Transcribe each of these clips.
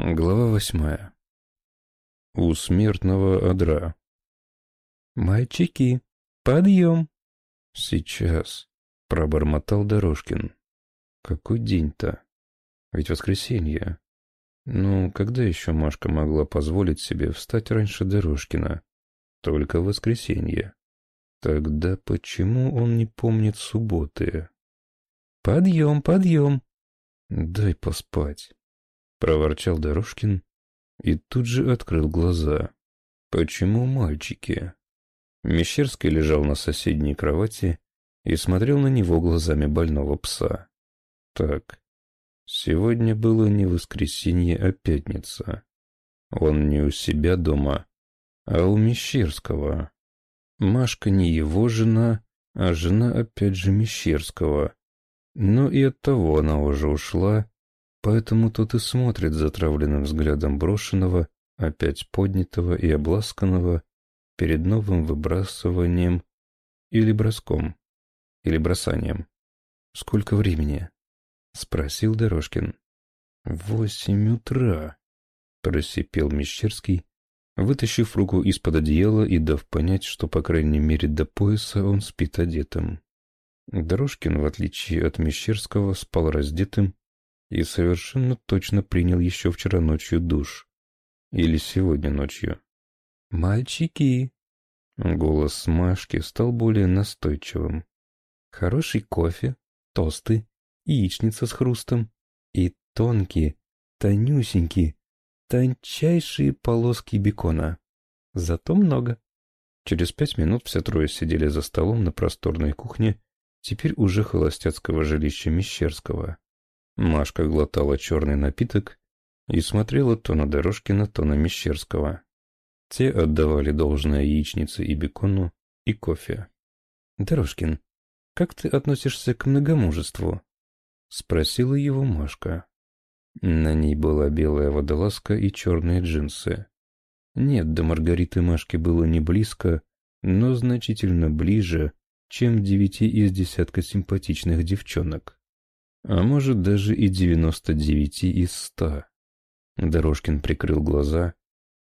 Глава восьмая. У смертного одра. «Мальчики, подъем!» «Сейчас», — пробормотал Дорожкин. «Какой день-то? Ведь воскресенье. Ну, когда еще Машка могла позволить себе встать раньше Дорожкина? Только воскресенье. Тогда почему он не помнит субботы?» «Подъем, подъем!» «Дай поспать». — проворчал Дорожкин и тут же открыл глаза. «Почему мальчики?» Мещерский лежал на соседней кровати и смотрел на него глазами больного пса. «Так, сегодня было не воскресенье, а пятница. Он не у себя дома, а у Мещерского. Машка не его жена, а жена опять же Мещерского. Но и от того она уже ушла, Поэтому тот и смотрит затравленным взглядом брошенного, опять поднятого и обласканного перед новым выбрасыванием или броском, или бросанием. «Сколько времени?» — спросил Дорожкин. «Восемь утра», — просипел Мещерский, вытащив руку из-под одеяла и дав понять, что, по крайней мере, до пояса он спит одетым. Дорожкин, в отличие от Мещерского, спал раздетым и совершенно точно принял еще вчера ночью душ. Или сегодня ночью. «Мальчики!» Голос Машки стал более настойчивым. «Хороший кофе, тосты, яичница с хрустом и тонкие, тонюсенькие, тончайшие полоски бекона. Зато много». Через пять минут все трое сидели за столом на просторной кухне, теперь уже холостяцкого жилища Мещерского. Машка глотала черный напиток и смотрела то на Дорожкина, то на Мещерского. Те отдавали должное яичнице и бекону, и кофе. «Дорожкин, как ты относишься к многомужеству?» — спросила его Машка. На ней была белая водолазка и черные джинсы. Нет, до Маргариты Машки было не близко, но значительно ближе, чем девяти из десятка симпатичных девчонок а может даже и 99 из 100. Дорожкин прикрыл глаза,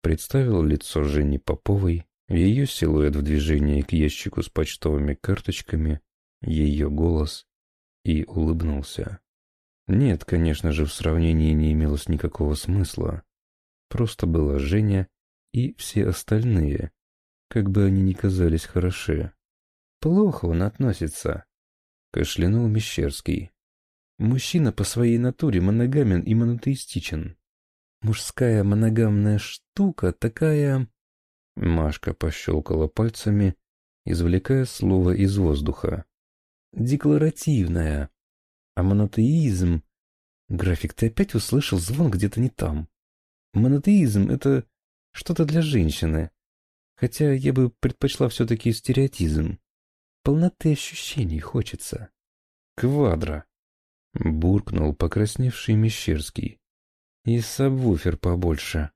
представил лицо Жени Поповой, ее силуэт в движении к ящику с почтовыми карточками, ее голос и улыбнулся. Нет, конечно же, в сравнении не имелось никакого смысла. Просто была Женя и все остальные, как бы они ни казались хороши. «Плохо он относится», — кашлянул Мещерский. Мужчина по своей натуре моногамен и монотеистичен. Мужская моногамная штука такая... Машка пощелкала пальцами, извлекая слово из воздуха. Декларативная. А монотеизм... График, ты опять услышал звон где-то не там. Монотеизм — это что-то для женщины. Хотя я бы предпочла все-таки стереотизм. Полноты ощущений хочется. Квадро. Буркнул покрасневший Мещерский. И сабвуфер побольше.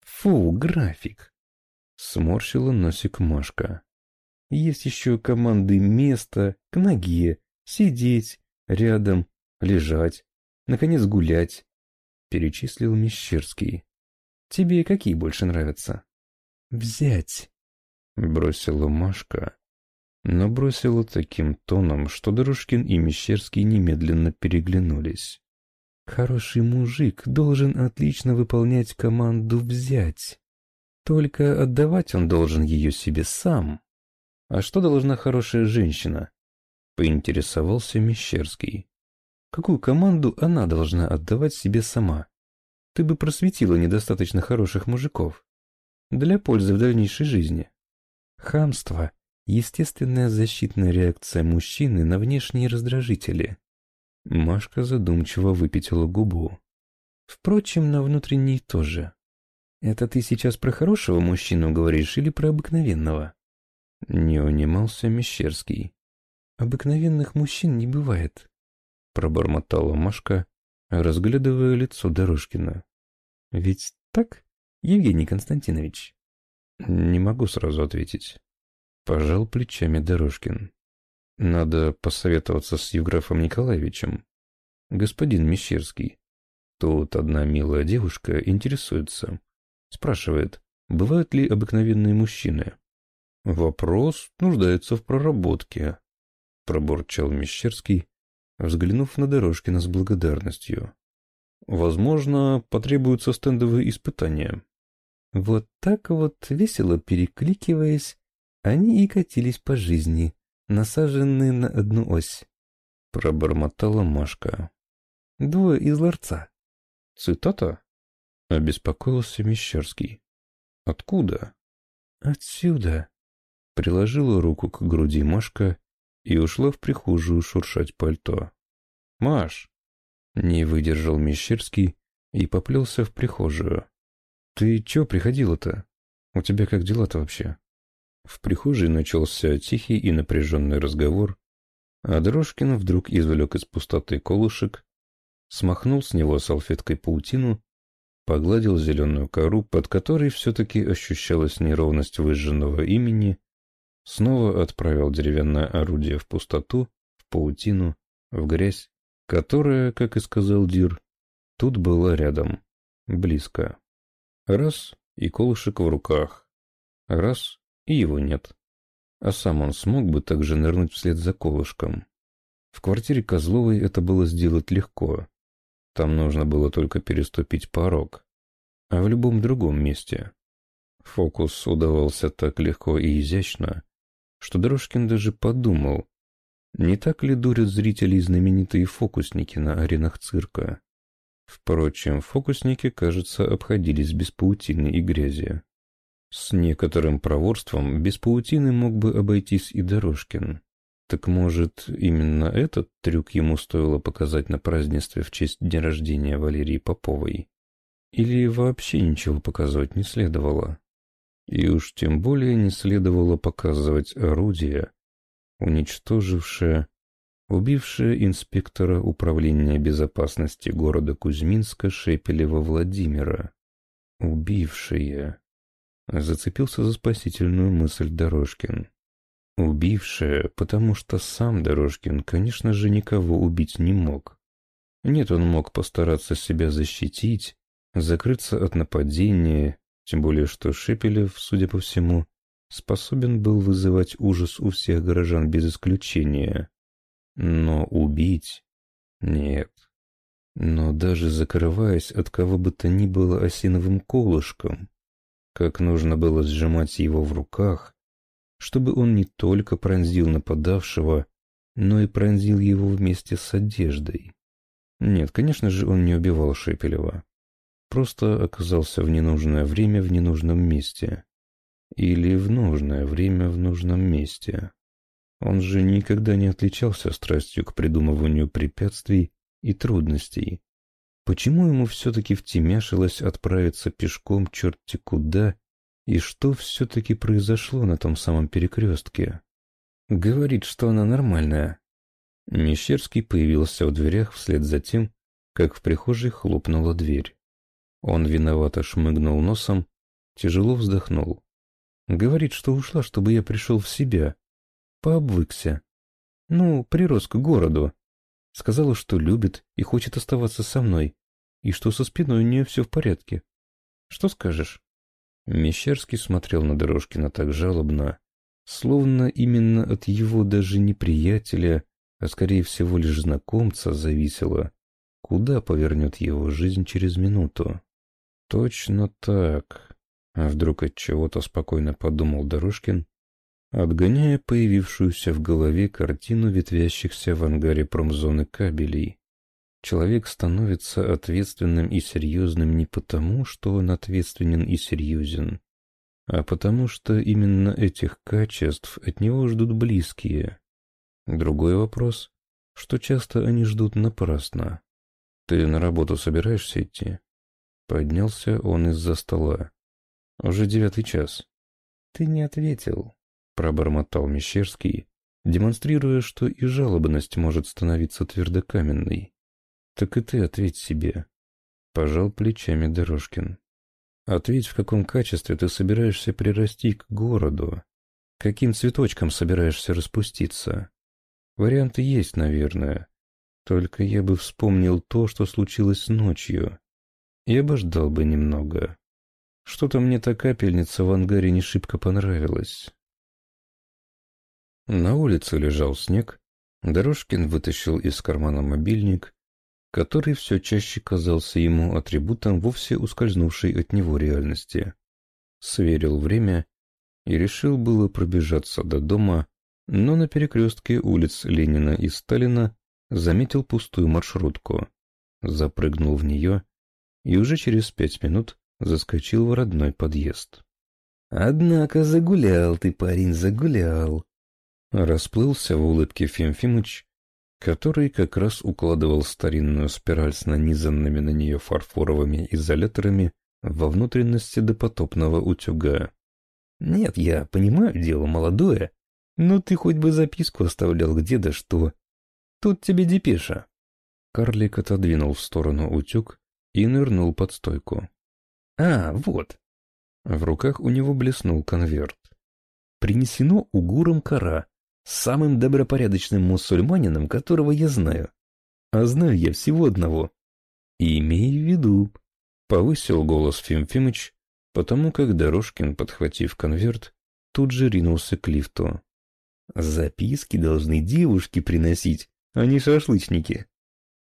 Фу, график. Сморщила носик Машка. Есть еще команды место, к ноге, сидеть, рядом, лежать, наконец гулять. Перечислил Мещерский. Тебе какие больше нравятся? Взять. Бросила Машка, но бросила таким тоном, что Дорожкин и Мещерский немедленно переглянулись. «Хороший мужик должен отлично выполнять команду «взять». Только отдавать он должен ее себе сам. А что должна хорошая женщина?» — поинтересовался Мещерский. «Какую команду она должна отдавать себе сама? Ты бы просветила недостаточно хороших мужиков. Для пользы в дальнейшей жизни. Хамство Естественная защитная реакция мужчины на внешние раздражители. Машка задумчиво выпятила губу. Впрочем, на внутренней тоже. Это ты сейчас про хорошего мужчину говоришь или про обыкновенного? Не унимался Мещерский. Обыкновенных мужчин не бывает. Пробормотала Машка, разглядывая лицо Дорожкина. Ведь так, Евгений Константинович? Не могу сразу ответить. Пожал плечами Дорожкин. Надо посоветоваться с Евграфом Николаевичем. Господин Мещерский, Тут одна милая девушка интересуется. Спрашивает, бывают ли обыкновенные мужчины? Вопрос нуждается в проработке, пробурчал Мещерский, взглянув на Дорожкина с благодарностью. Возможно, потребуются стендовые испытания. Вот так вот, весело перекликиваясь, они и катились по жизни, насаженные на одну ось. Пробормотала Машка. Двое из ларца. Цитата? Обеспокоился Мещерский. Откуда? Отсюда. Приложила руку к груди Машка и ушла в прихожую шуршать пальто. «Маш!» Не выдержал Мещерский и поплелся в прихожую. «Ты чё приходила-то? У тебя как дела-то вообще?» В прихожей начался тихий и напряженный разговор, а Дрожкин вдруг извлек из пустоты колышек, смахнул с него салфеткой паутину, погладил зеленую кору, под которой все-таки ощущалась неровность выжженного имени, снова отправил деревянное орудие в пустоту, в паутину, в грязь, которая, как и сказал Дир, тут была рядом, близко. Раз — и колышек в руках. Раз — и его нет. А сам он смог бы также нырнуть вслед за колышком. В квартире Козловой это было сделать легко. Там нужно было только переступить порог. А в любом другом месте. Фокус удавался так легко и изящно, что Дрожкин даже подумал, не так ли дурят зрителей знаменитые фокусники на аренах цирка. Впрочем, фокусники, кажется, обходились без паутины и грязи. С некоторым проворством без паутины мог бы обойтись и Дорожкин. Так может, именно этот трюк ему стоило показать на празднестве в честь дня рождения Валерии Поповой? Или вообще ничего показывать не следовало? И уж тем более не следовало показывать орудие, уничтожившее, убившее инспектора управления безопасности города Кузьминска Шепелева Владимира. Убившее. Зацепился за спасительную мысль Дорожкин. Убившее, потому что сам Дорожкин, конечно же, никого убить не мог. Нет, он мог постараться себя защитить, закрыться от нападения тем более, что Шепелев, судя по всему, способен был вызывать ужас у всех горожан без исключения. Но убить? Нет. Но даже закрываясь от кого бы то ни было осиновым колышком, как нужно было сжимать его в руках, чтобы он не только пронзил нападавшего, но и пронзил его вместе с одеждой. Нет, конечно же, он не убивал Шепелева. Просто оказался в ненужное время в ненужном месте. Или в нужное время в нужном месте. Он же никогда не отличался страстью к придумыванию препятствий и трудностей. Почему ему все-таки втемяшилось отправиться пешком черти куда, и что все-таки произошло на том самом перекрестке? Говорит, что она нормальная. Мещерский появился в дверях вслед за тем, как в прихожей хлопнула дверь. Он виновато шмыгнул носом, тяжело вздохнул. Говорит, что ушла, чтобы я пришел в себя. Пообвыкся. Ну, прирос к городу. Сказала, что любит и хочет оставаться со мной, и что со спиной у нее все в порядке. Что скажешь? Мещерский смотрел на Дорожкина так жалобно, словно именно от его даже не приятеля, а скорее всего лишь знакомца зависело, куда повернет его жизнь через минуту. Точно так. А вдруг от чего-то спокойно подумал Дорожкин, отгоняя появившуюся в голове картину ветвящихся в ангаре промзоны кабелей. Человек становится ответственным и серьезным не потому, что он ответственен и серьезен, а потому что именно этих качеств от него ждут близкие. Другой вопрос, что часто они ждут напрасно. Ты на работу собираешься идти? Поднялся он из-за стола. Уже девятый час. Ты не ответил, пробормотал Мещерский, демонстрируя, что и жалобность может становиться твердокаменной. Так и ты ответь себе. Пожал плечами Дорожкин. Ответь, в каком качестве ты собираешься прирасти к городу. Каким цветочком собираешься распуститься? Варианты есть, наверное. Только я бы вспомнил то, что случилось ночью. Я бы ждал бы немного. Что-то мне та капельница в ангаре не шибко понравилась. На улице лежал снег. Дорожкин вытащил из кармана мобильник, который все чаще казался ему атрибутом вовсе ускользнувшей от него реальности. Сверил время и решил было пробежаться до дома, но на перекрестке улиц Ленина и Сталина заметил пустую маршрутку, запрыгнул в нее и уже через пять минут заскочил в родной подъезд. «Однако загулял ты, парень, загулял!» Расплылся в улыбке Фимфимыч, который как раз укладывал старинную спираль с нанизанными на нее фарфоровыми изоляторами во внутренности допотопного утюга. «Нет, я понимаю, дело молодое, но ты хоть бы записку оставлял где да что. Тут тебе депеша». Карлик отодвинул в сторону утюг и нырнул под стойку. «А, вот». В руках у него блеснул конверт. «Принесено угуром кора, самым добропорядочным мусульманином, которого я знаю. А знаю я всего одного. И имей в виду». Повысил голос Фимфимыч, потому как Дорожкин, подхватив конверт, тут же ринулся к лифту. «Записки должны девушки приносить, а не шашлычники».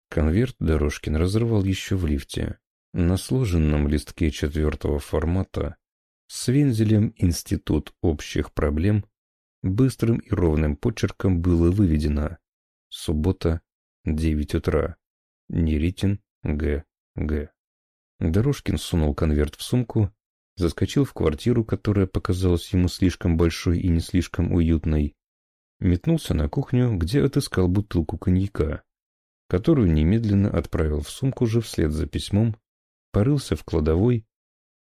Конверт Дорожкин разорвал еще в лифте. На сложенном листке четвертого формата с вензелем «Институт общих проблем» быстрым и ровным почерком было выведено «Суббота, 9 утра. Неритин, Г. Г». Дорожкин сунул конверт в сумку, заскочил в квартиру, которая показалась ему слишком большой и не слишком уютной, метнулся на кухню, где отыскал бутылку коньяка, которую немедленно отправил в сумку же вслед за письмом, порылся в кладовой,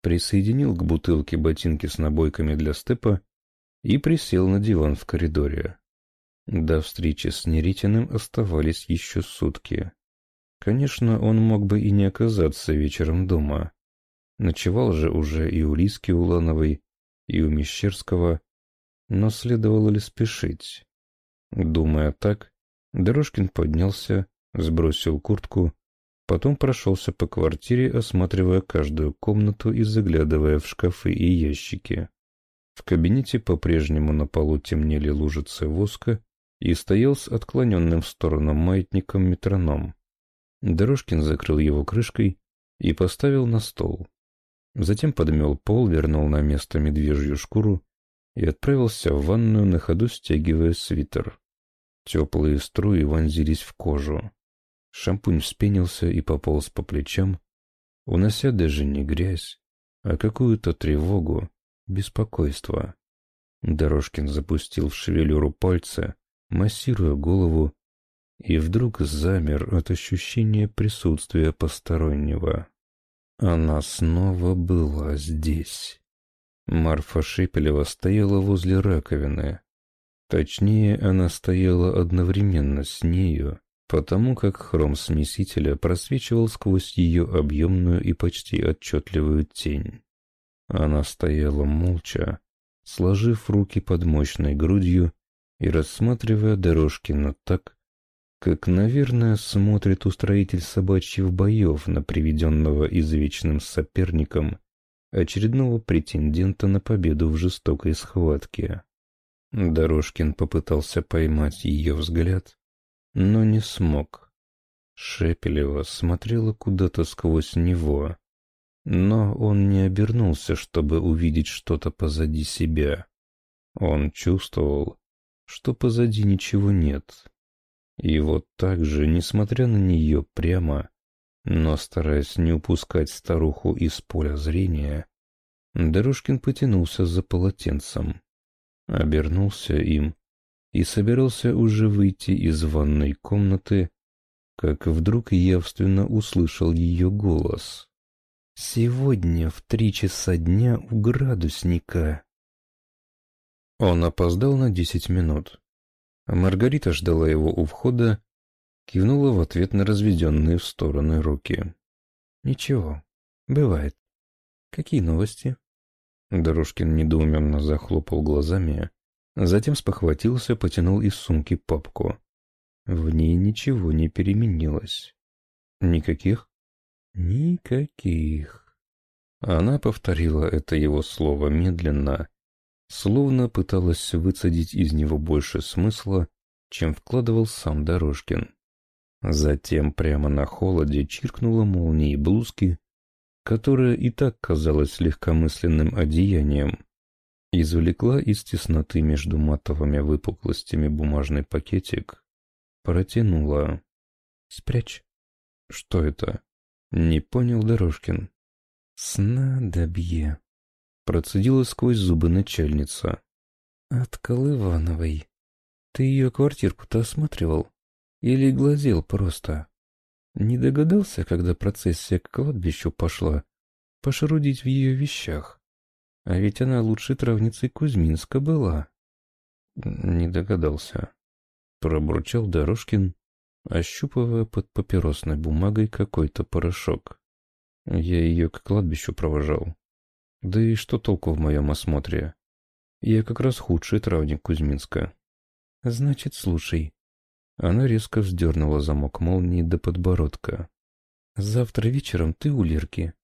присоединил к бутылке ботинки с набойками для степа и присел на диван в коридоре. До встречи с Неритиным оставались еще сутки. Конечно, он мог бы и не оказаться вечером дома. Ночевал же уже и у Лиски Улановой, и у Мещерского, но следовало ли спешить? Думая так, Дорожкин поднялся, сбросил куртку, потом прошелся по квартире, осматривая каждую комнату и заглядывая в шкафы и ящики. В кабинете по-прежнему на полу темнели лужицы воска и стоял с отклоненным в сторону маятником метроном. Дорожкин закрыл его крышкой и поставил на стол. Затем подмел пол, вернул на место медвежью шкуру и отправился в ванную, на ходу стягивая свитер. Теплые струи вонзились в кожу. Шампунь вспенился и пополз по плечам, унося даже не грязь, а какую-то тревогу, беспокойство. Дорожкин запустил в шевелюру пальца, массируя голову, и вдруг замер от ощущения присутствия постороннего. Она снова была здесь. Марфа Шепелева стояла возле раковины. Точнее, она стояла одновременно с нею, потому как хром смесителя просвечивал сквозь ее объемную и почти отчетливую тень. Она стояла молча, сложив руки под мощной грудью и рассматривая Дорожкина так, как, наверное, смотрит устроитель собачьих боев на приведенного извечным соперником очередного претендента на победу в жестокой схватке. Дорожкин попытался поймать ее взгляд, но не смог. Шепелева смотрела куда-то сквозь него, но он не обернулся, чтобы увидеть что-то позади себя. Он чувствовал, что позади ничего нет. И вот так же, несмотря на нее прямо, но стараясь не упускать старуху из поля зрения, Дорожкин потянулся за полотенцем, обернулся им и собирался уже выйти из ванной комнаты, как вдруг явственно услышал ее голос. «Сегодня в три часа дня у градусника». Он опоздал на десять минут. Маргарита ждала его у входа, кивнула в ответ на разведенные в стороны руки. «Ничего, бывает. Какие новости?» Дорожкин недоуменно захлопал глазами, Затем спохватился, потянул из сумки папку. В ней ничего не переменилось. Никаких? Никаких. Она повторила это его слово медленно, словно пыталась выцедить из него больше смысла, чем вкладывал сам Дорожкин. Затем прямо на холоде чиркнула молнией блузки, которая и так казалась легкомысленным одеянием. Извлекла из тесноты между матовыми выпуклостями бумажный пакетик, протянула. «Спрячь». «Что это?» Не понял Дорожкин. «Снадобье», — процедила сквозь зубы начальница. «От Колывановой. Ты ее квартирку-то осматривал? Или глазел просто? Не догадался, когда процессия к кладбищу пошла, пошарудить в ее вещах? А ведь она лучшей травницей Кузьминска была». «Не догадался», — пробурчал Дорожкин, ощупывая под папиросной бумагой какой-то порошок. Я ее к кладбищу провожал. Да и что толку в моем осмотре? Я как раз худший травник Кузьминска. Значит, слушай. Она резко вздернула замок молнии до подбородка. Завтра вечером ты у Лерки.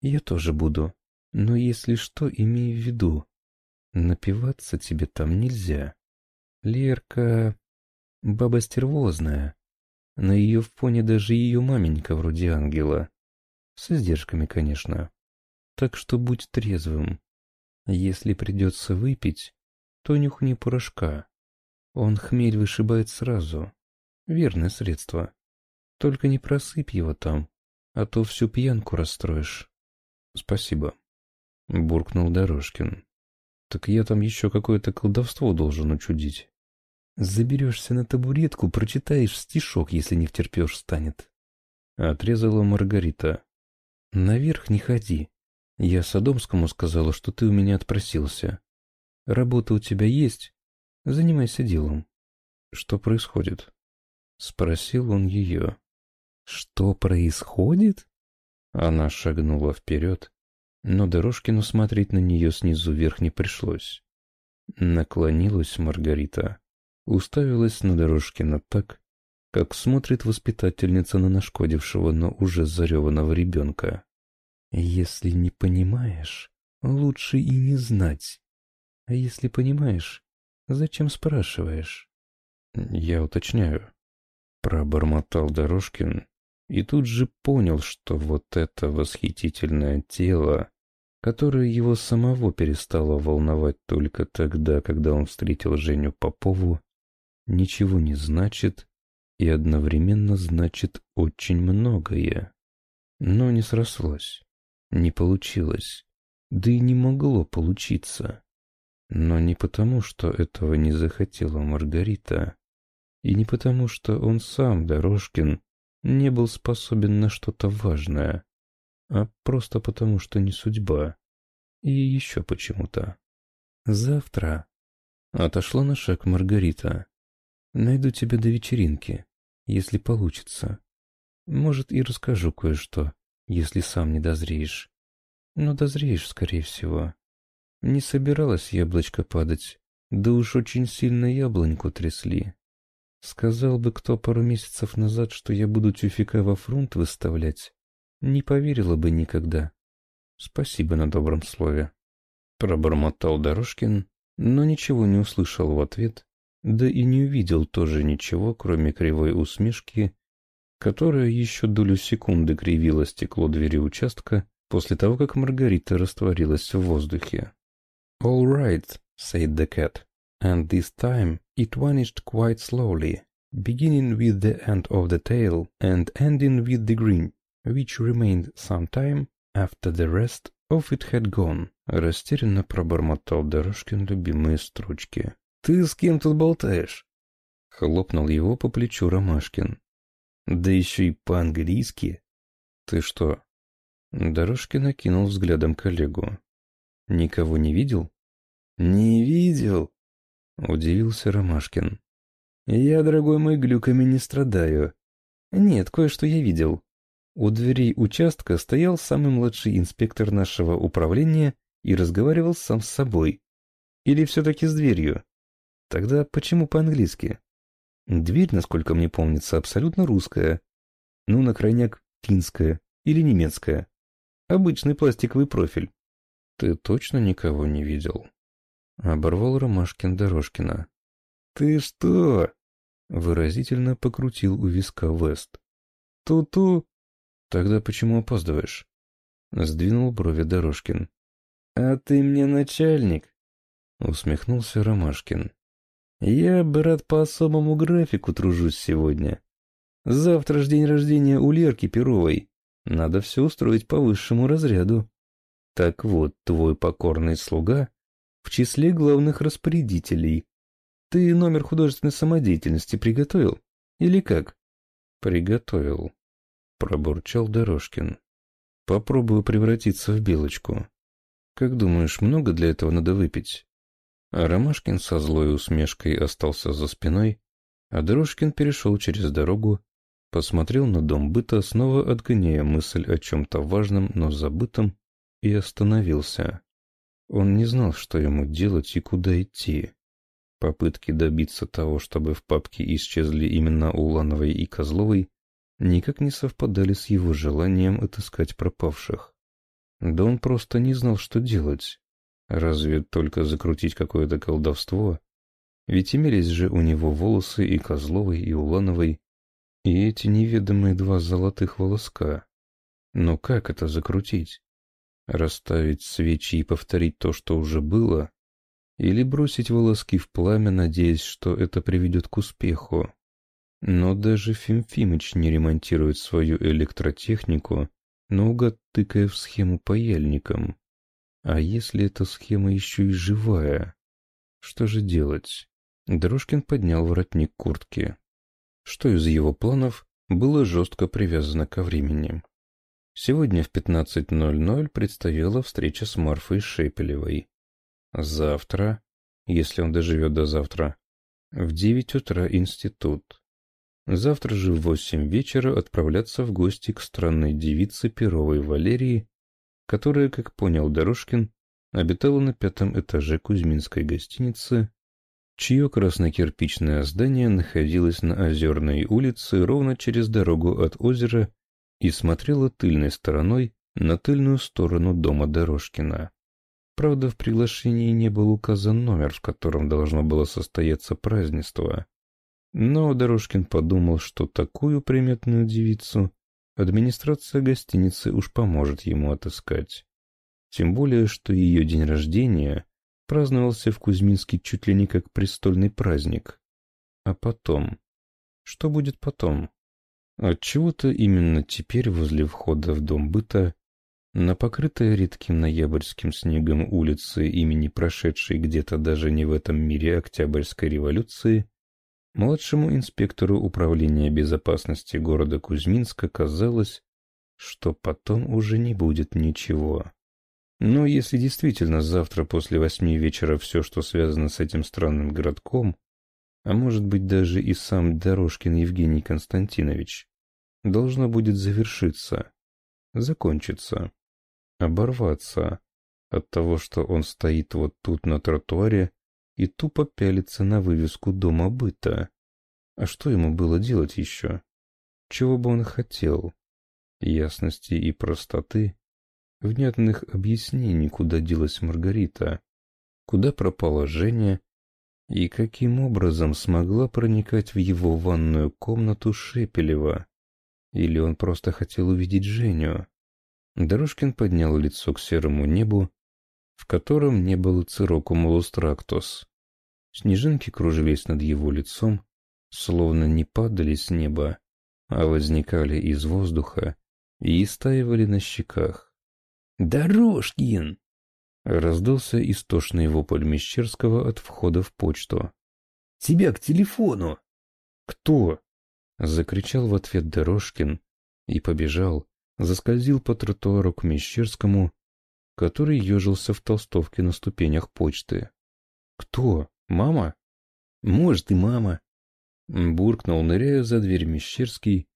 Я тоже буду. Но если что, имей в виду. Напиваться тебе там нельзя. Лерка... баба стервозная. На ее фоне даже ее маменька вроде ангела. С издержками, конечно. Так что будь трезвым. Если придется выпить, то нюхни порошка. Он хмель вышибает сразу. Верное средство. Только не просыпь его там, а то всю пьянку расстроишь. Спасибо. Буркнул Дорожкин. Так я там еще какое-то колдовство должен учудить. Заберешься на табуретку, прочитаешь стишок, если не втерпешь станет. Отрезала Маргарита. Наверх не ходи. Я Содомскому сказала, что ты у меня отпросился. Работа у тебя есть? Занимайся делом. Что происходит? Спросил он ее. Что происходит? Она шагнула вперед, но Дорожкину смотреть на нее снизу вверх не пришлось. Наклонилась Маргарита уставилась на Дорожкина так, как смотрит воспитательница на нашкодившего, но уже зареванного ребенка. «Если не понимаешь, лучше и не знать. А если понимаешь, зачем спрашиваешь?» «Я уточняю», — пробормотал Дорожкин и тут же понял, что вот это восхитительное тело, которое его самого перестало волновать только тогда, когда он встретил Женю Попову, ничего не значит и одновременно значит очень многое. Но не срослось, не получилось, да и не могло получиться. Но не потому, что этого не захотела Маргарита, и не потому, что он сам, Дорожкин, не был способен на что-то важное, а просто потому, что не судьба. И еще почему-то. Завтра отошла на шаг Маргарита. Найду тебя до вечеринки, если получится. Может, и расскажу кое-что, если сам не дозреешь. Но дозреешь, скорее всего. Не собиралась яблочко падать, да уж очень сильно яблоньку трясли. Сказал бы кто пару месяцев назад, что я буду тюфика во фронт выставлять, не поверила бы никогда. Спасибо на добром слове. Пробормотал Дорожкин, но ничего не услышал в ответ да и не увидел тоже ничего, кроме кривой усмешки, которая еще долю секунды кривила стекло двери участка после того, как Маргарита растворилась в воздухе. «All right», — said the cat, and this time it vanished quite slowly, beginning with the end of the tail and ending with the green, which remained some time after the rest of it had gone. Растерянно пробормотал Дорожкин любимые строчки. «Ты с кем тут болтаешь?» Хлопнул его по плечу Ромашкин. «Да еще и по-английски». «Ты что?» Дорожкин накинул взглядом коллегу. «Никого не видел?» «Не видел?» Удивился Ромашкин. «Я, дорогой мой, глюками не страдаю. Нет, кое-что я видел. У дверей участка стоял самый младший инспектор нашего управления и разговаривал сам с собой. Или все-таки с дверью?» Тогда почему по-английски? Дверь, насколько мне помнится, абсолютно русская. Ну, на крайняк, финская или немецкая. Обычный пластиковый профиль. Ты точно никого не видел? Оборвал Ромашкин Дорожкина. Ты что? Выразительно покрутил у виска Вест. Ту-ту. Тогда почему опаздываешь? Сдвинул брови Дорожкин. А ты мне начальник? Усмехнулся Ромашкин. Я, брат, по особому графику тружусь сегодня. Завтра ж день рождения у Лерки Перовой. Надо все устроить по высшему разряду. Так вот, твой покорный слуга в числе главных распорядителей. Ты номер художественной самодеятельности приготовил? Или как? Приготовил, пробурчал Дорожкин. Попробую превратиться в белочку. Как думаешь, много для этого надо выпить? А Ромашкин со злой усмешкой остался за спиной, а Дорожкин перешел через дорогу, посмотрел на дом быта, снова отгоняя мысль о чем-то важном, но забытом, и остановился. Он не знал, что ему делать и куда идти. Попытки добиться того, чтобы в папке исчезли имена Улановой и Козловой, никак не совпадали с его желанием отыскать пропавших. Да он просто не знал, что делать. Разве только закрутить какое-то колдовство? Ведь имелись же у него волосы и Козловой, и Улановой, и эти неведомые два золотых волоска. Но как это закрутить? Расставить свечи и повторить то, что уже было? Или бросить волоски в пламя, надеясь, что это приведет к успеху? Но даже Фимфимыч не ремонтирует свою электротехнику, наугад тыкая в схему паяльником. А если эта схема еще и живая? Что же делать? Дрожкин поднял воротник куртки. Что из его планов было жестко привязано ко времени. Сегодня в 15.00 предстояла встреча с Марфой Шепелевой. Завтра, если он доживет до завтра, в 9 утра институт. Завтра же в 8 вечера отправляться в гости к странной девице Перовой Валерии которая, как понял Дорожкин, обитала на пятом этаже Кузьминской гостиницы, чье краснокирпичное здание находилось на Озерной улице ровно через дорогу от озера и смотрело тыльной стороной на тыльную сторону дома Дорожкина. Правда, в приглашении не был указан номер, в котором должно было состояться празднество. Но Дорожкин подумал, что такую приметную девицу Администрация гостиницы уж поможет ему отыскать. Тем более, что ее день рождения праздновался в Кузьминске чуть ли не как престольный праздник. А потом? Что будет потом? Отчего-то именно теперь возле входа в дом быта, на покрытой редким ноябрьским снегом улице имени прошедшей где-то даже не в этом мире Октябрьской революции, Младшему инспектору управления безопасности города Кузьминска казалось, что потом уже не будет ничего. Но если действительно завтра после восьми вечера все, что связано с этим странным городком, а может быть даже и сам Дорожкин Евгений Константинович, должно будет завершиться, закончиться, оборваться от того, что он стоит вот тут на тротуаре и тупо пялится на вывеску дома быта. А что ему было делать еще? Чего бы он хотел? Ясности и простоты, внятных объяснений, куда делась Маргарита, куда пропала Женя и каким образом смогла проникать в его ванную комнату Шепелева. Или он просто хотел увидеть Женю? Дорожкин поднял лицо к серому небу, в котором не было цирокумулус трактус. Снежинки кружились над его лицом, словно не падали с неба, а возникали из воздуха и истаивали на щеках. «Дорожкин!» — раздался истошный вопль Мещерского от входа в почту. «Тебя к телефону!» «Кто?» — закричал в ответ Дорожкин и побежал, заскользил по тротуару к Мещерскому, который ежился в толстовке на ступенях почты. «Кто?» «Мама?» «Может, и мама», — буркнул, ныряя за дверь Мещерский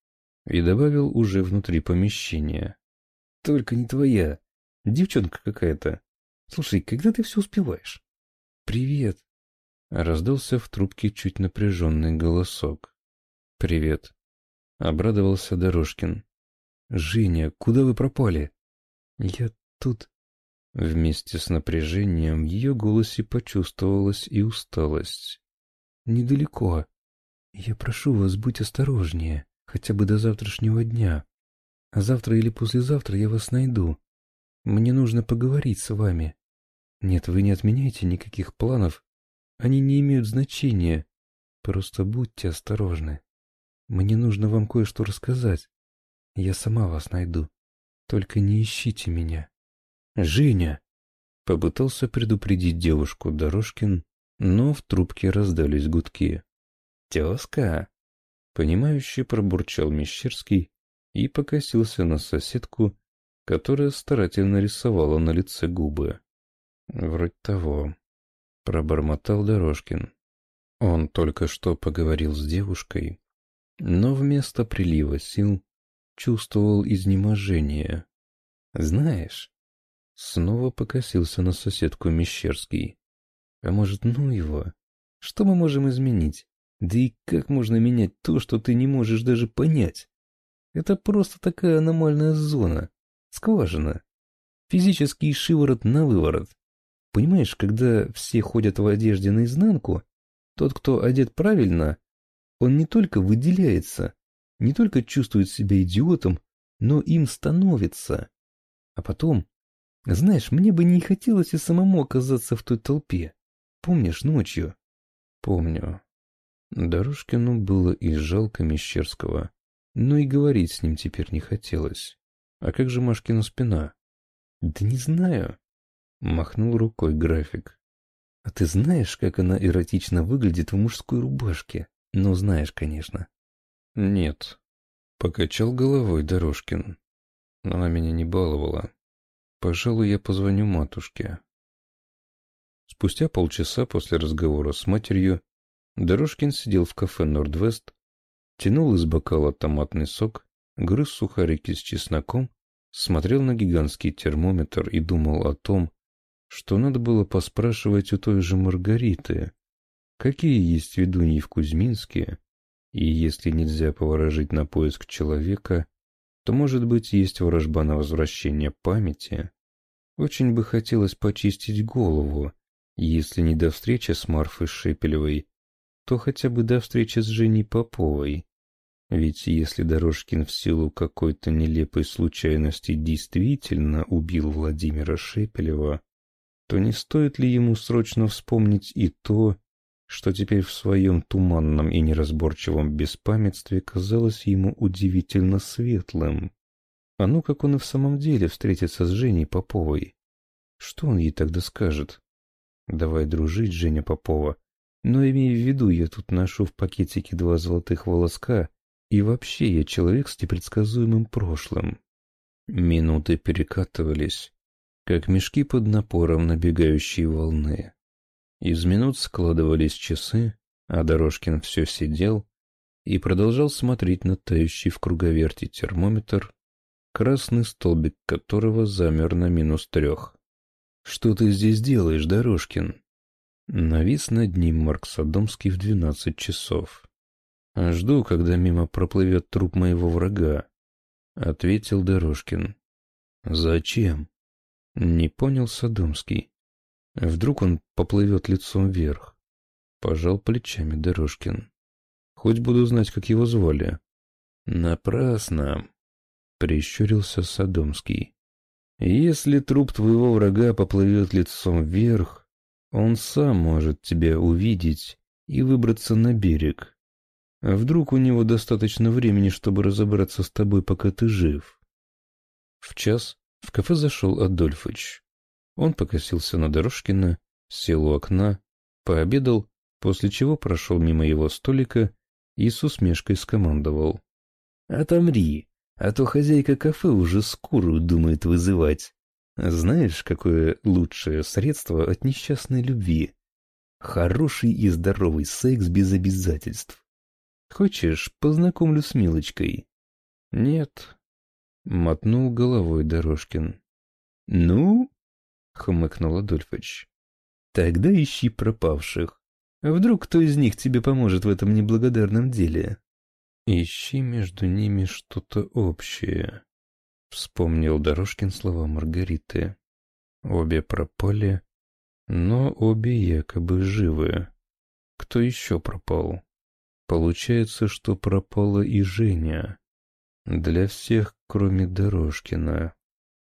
и добавил уже внутри помещения. «Только не твоя. Девчонка какая-то. Слушай, когда ты все успеваешь?» «Привет». Раздался в трубке чуть напряженный голосок. «Привет», — обрадовался Дорожкин. «Женя, куда вы пропали?» «Я тут...» Вместе с напряжением в ее голосе почувствовалась и усталость. «Недалеко. Я прошу вас быть осторожнее, хотя бы до завтрашнего дня. А завтра или послезавтра я вас найду. Мне нужно поговорить с вами. Нет, вы не отменяйте никаких планов. Они не имеют значения. Просто будьте осторожны. Мне нужно вам кое-что рассказать. Я сама вас найду. Только не ищите меня. Женя! Попытался предупредить девушку Дорожкин, но в трубке раздались гудки. «Тезка!» Понимающе пробурчал Мещерский и покосился на соседку, которая старательно рисовала на лице губы. «Вроде того», — пробормотал Дорожкин. Он только что поговорил с девушкой, но вместо прилива сил чувствовал изнеможение. «Знаешь...» Снова покосился на соседку Мещерский. «А может, ну его? Что мы можем изменить? Да и как можно менять то, что ты не можешь даже понять? Это просто такая аномальная зона, скважина. Физический шиворот на выворот. Понимаешь, когда все ходят в одежде наизнанку, тот, кто одет правильно, он не только выделяется, не только чувствует себя идиотом, но им становится. А потом, знаешь, мне бы не хотелось и самому оказаться в той толпе. Помнишь ночью? Помню. Дорожкину было и жалко Мещерского, но и говорить с ним теперь не хотелось. А как же Машкина спина? Да не знаю. Махнул рукой график. А ты знаешь, как она эротично выглядит в мужской рубашке? Ну, знаешь, конечно. Нет. Покачал головой Дорожкин. Она меня не баловала. Пожалуй, я позвоню матушке. Спустя полчаса после разговора с матерью Дорожкин сидел в кафе «Нордвест», тянул из бокала томатный сок, грыз сухарики с чесноком, смотрел на гигантский термометр и думал о том, что надо было поспрашивать у той же Маргариты, какие есть ведуньи в Кузьминске, и если нельзя поворожить на поиск человека, то, может быть, есть ворожба на возвращение памяти. Очень бы хотелось почистить голову, если не до встречи с Марфой Шепелевой, то хотя бы до встречи с Женей Поповой. Ведь если Дорожкин в силу какой-то нелепой случайности действительно убил Владимира Шепелева, то не стоит ли ему срочно вспомнить и то, что теперь в своем туманном и неразборчивом беспамятстве казалось ему удивительно светлым? А ну как он и в самом деле встретится с Женей Поповой? Что он ей тогда скажет? Давай дружить, Женя Попова, но имей в виду, я тут ношу в пакетике два золотых волоска, и вообще я человек с непредсказуемым прошлым. Минуты перекатывались, как мешки под напором набегающей волны. Из минут складывались часы, а Дорожкин все сидел и продолжал смотреть на тающий в круговерти термометр, красный столбик которого замер на минус трех. «Что ты здесь делаешь, Дорожкин?» Навис над ним Марк Содомский в двенадцать часов. «Жду, когда мимо проплывет труп моего врага», — ответил Дорожкин. «Зачем?» — не понял Содомский. «Вдруг он поплывет лицом вверх?» Пожал плечами Дорожкин. «Хоть буду знать, как его звали». «Напрасно», — прищурился Содомский. «Если труп твоего врага поплывет лицом вверх, он сам может тебя увидеть и выбраться на берег. Вдруг у него достаточно времени, чтобы разобраться с тобой, пока ты жив? В час в кафе зашел Адольфыч. Он покосился на Дорожкина, сел у окна, пообедал, после чего прошел мимо его столика и с усмешкой скомандовал. «Отомри, а то хозяйка кафе уже скорую думает вызывать». Знаешь, какое лучшее средство от несчастной любви? Хороший и здоровый секс без обязательств. Хочешь, познакомлю с Милочкой? Нет. Мотнул головой Дорожкин. Ну? Хмыкнул Адольфович. Тогда ищи пропавших. Вдруг кто из них тебе поможет в этом неблагодарном деле? Ищи между ними что-то общее. Вспомнил Дорожкин слова Маргариты. Обе пропали, но обе якобы живы. Кто еще пропал? Получается, что пропала и Женя. Для всех, кроме Дорожкина.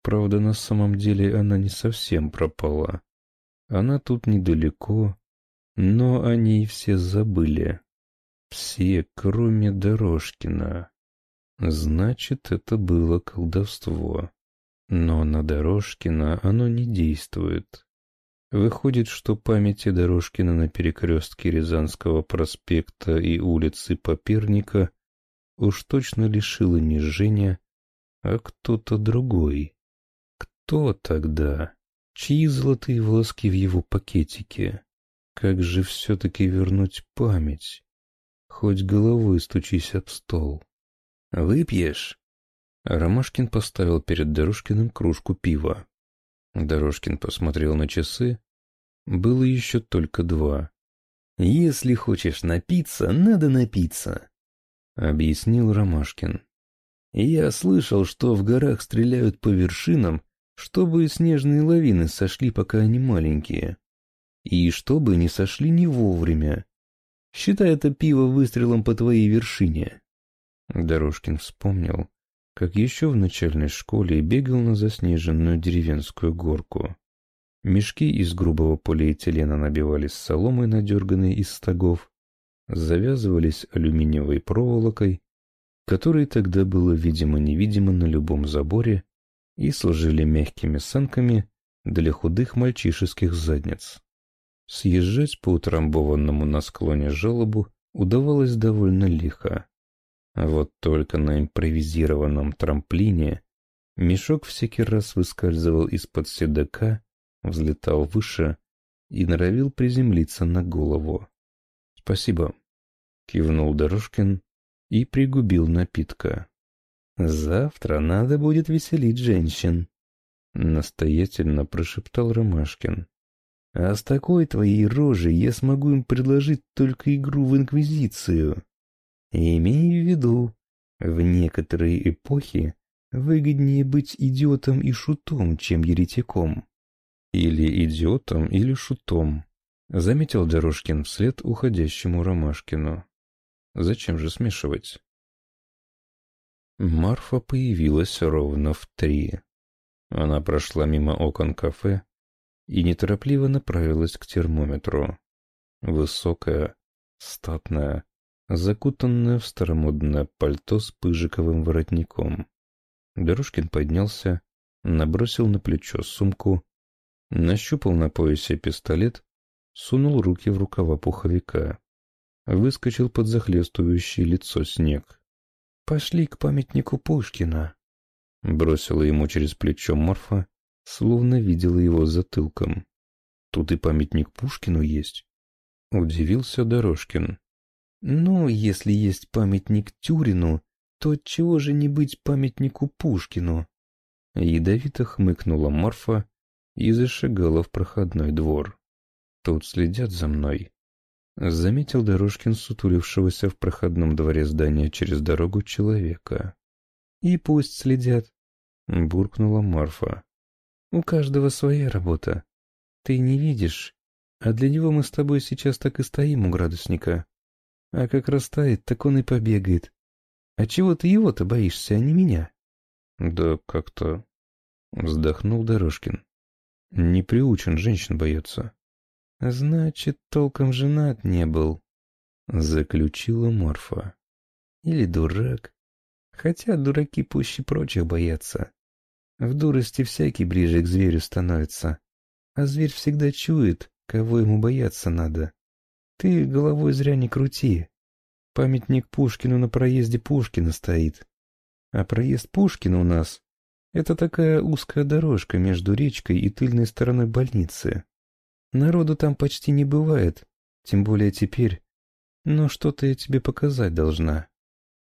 Правда, на самом деле она не совсем пропала. Она тут недалеко, но о ней все забыли. Все, кроме Дорожкина. Значит, это было колдовство. Но на Дорожкина оно не действует. Выходит, что памяти Дорожкина на перекрестке Рязанского проспекта и улицы Поперника уж точно лишила не Женя, а кто-то другой. Кто тогда? Чьи золотые волоски в его пакетике? Как же все-таки вернуть память? Хоть головой стучись об стол. «Выпьешь?» Ромашкин поставил перед Дорожкиным кружку пива. Дорожкин посмотрел на часы. Было еще только два. «Если хочешь напиться, надо напиться», — объяснил Ромашкин. «Я слышал, что в горах стреляют по вершинам, чтобы снежные лавины сошли, пока они маленькие. И чтобы не сошли не вовремя. Считай это пиво выстрелом по твоей вершине. Дорожкин вспомнил, как еще в начальной школе бегал на заснеженную деревенскую горку. Мешки из грубого полиэтилена набивались соломой, надерганной из стогов, завязывались алюминиевой проволокой, которой тогда было видимо-невидимо на любом заборе, и служили мягкими санками для худых мальчишеских задниц. Съезжать по утрамбованному на склоне желобу удавалось довольно лихо. А вот только на импровизированном трамплине мешок всякий раз выскальзывал из-под седока, взлетал выше и норовил приземлиться на голову. «Спасибо», — кивнул Дорожкин и пригубил напитка. «Завтра надо будет веселить женщин», — настоятельно прошептал Ромашкин. «А с такой твоей рожей я смогу им предложить только игру в Инквизицию. Имею в виду, в некоторые эпохи выгоднее быть идиотом и шутом, чем еретиком». «Или идиотом, или шутом», — заметил Дорожкин вслед уходящему Ромашкину. «Зачем же смешивать?» Марфа появилась ровно в три. Она прошла мимо окон кафе и неторопливо направилась к термометру. Высокая, статная, закутанная в старомодное пальто с пыжиковым воротником. Дорожкин поднялся, набросил на плечо сумку, нащупал на поясе пистолет, сунул руки в рукава пуховика. Выскочил под захлестывающее лицо снег. «Пошли к памятнику Пушкина», — бросила ему через плечо Морфа, словно видела его затылком. «Тут и памятник Пушкину есть», — удивился Дорожкин. «Ну, если есть памятник Тюрину, то чего же не быть памятнику Пушкину?» Ядовито хмыкнула Морфа и зашагала в проходной двор. «Тут следят за мной», Заметил Дорожкин сутулившегося в проходном дворе здания через дорогу человека. «И пусть следят», — буркнула Марфа. «У каждого своя работа. Ты не видишь, а для него мы с тобой сейчас так и стоим у градусника. А как растает, так он и побегает. А чего ты его-то боишься, а не меня?» «Да как-то...» — вздохнул Дорожкин. «Не приучен женщин бояться». «Значит, толком женат не был», — заключила Морфа. «Или дурак. Хотя дураки пуще прочих боятся. В дурости всякий ближе к зверю становится. А зверь всегда чует, кого ему бояться надо. Ты головой зря не крути. Памятник Пушкину на проезде Пушкина стоит. А проезд Пушкина у нас — это такая узкая дорожка между речкой и тыльной стороной больницы. Народу там почти не бывает, тем более теперь. Но что-то я тебе показать должна.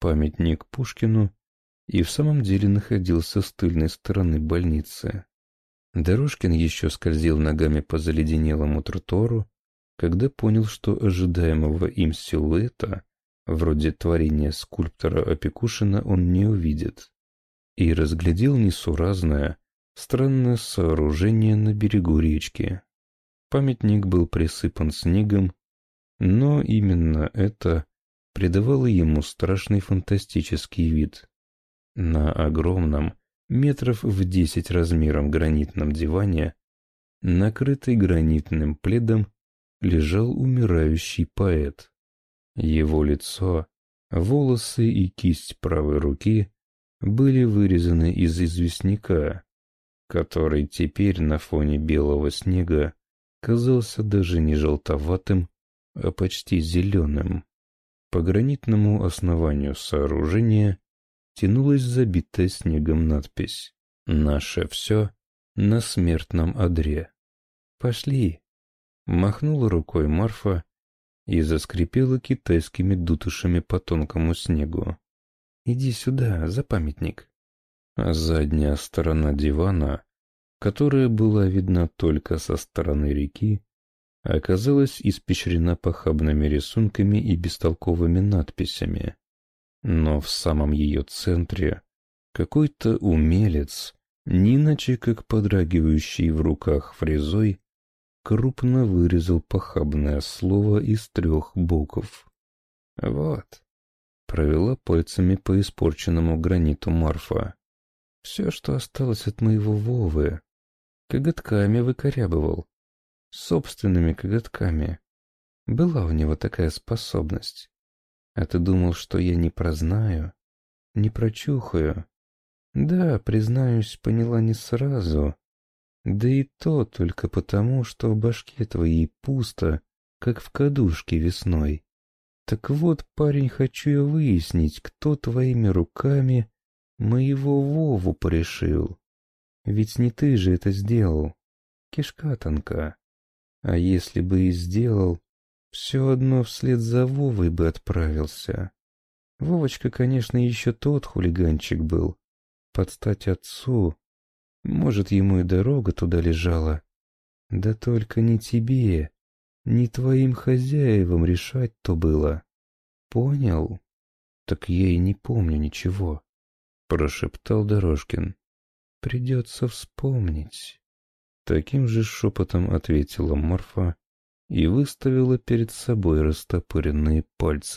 Памятник Пушкину и в самом деле находился с тыльной стороны больницы. Дорожкин еще скользил ногами по заледенелому тротуару, когда понял, что ожидаемого им силуэта, вроде творения скульптора Опекушина, он не увидит, и разглядел несуразное, странное сооружение на берегу речки. Памятник был присыпан снегом, но именно это придавало ему страшный фантастический вид. На огромном, метров в десять размером гранитном диване, накрытый гранитным пледом, лежал умирающий поэт. Его лицо, волосы и кисть правой руки были вырезаны из известняка, который теперь на фоне белого снега казался даже не желтоватым, а почти зеленым. По гранитному основанию сооружения тянулась забитая снегом надпись «Наше все на смертном одре». «Пошли!» — махнула рукой Марфа и заскрипела китайскими дутушами по тонкому снегу. «Иди сюда, за памятник». А задняя сторона дивана, которая была видна только со стороны реки, оказалась испещрена похабными рисунками и бестолковыми надписями. Но в самом ее центре какой-то умелец, не иначе как подрагивающий в руках фрезой, крупно вырезал похабное слово из трех букв. «Вот», — провела пальцами по испорченному граниту Марфа. «Все, что осталось от моего Вовы, коготками выкорябывал, собственными коготками. Была у него такая способность. А ты думал, что я не прознаю, не прочухаю? Да, признаюсь, поняла не сразу. Да и то только потому, что в башке твоей пусто, как в кадушке весной. Так вот, парень, хочу я выяснить, кто твоими руками моего Вову порешил. Ведь не ты же это сделал. Кишка тонка. А если бы и сделал, все одно вслед за Вовой бы отправился. Вовочка, конечно, еще тот хулиганчик был. Под стать отцу. Может, ему и дорога туда лежала. Да только не тебе, не твоим хозяевам решать то было. Понял? Так я и не помню ничего, — прошептал Дорожкин. Придется вспомнить. Таким же шепотом ответила Марфа, и выставила перед собой растопыренные пальцы.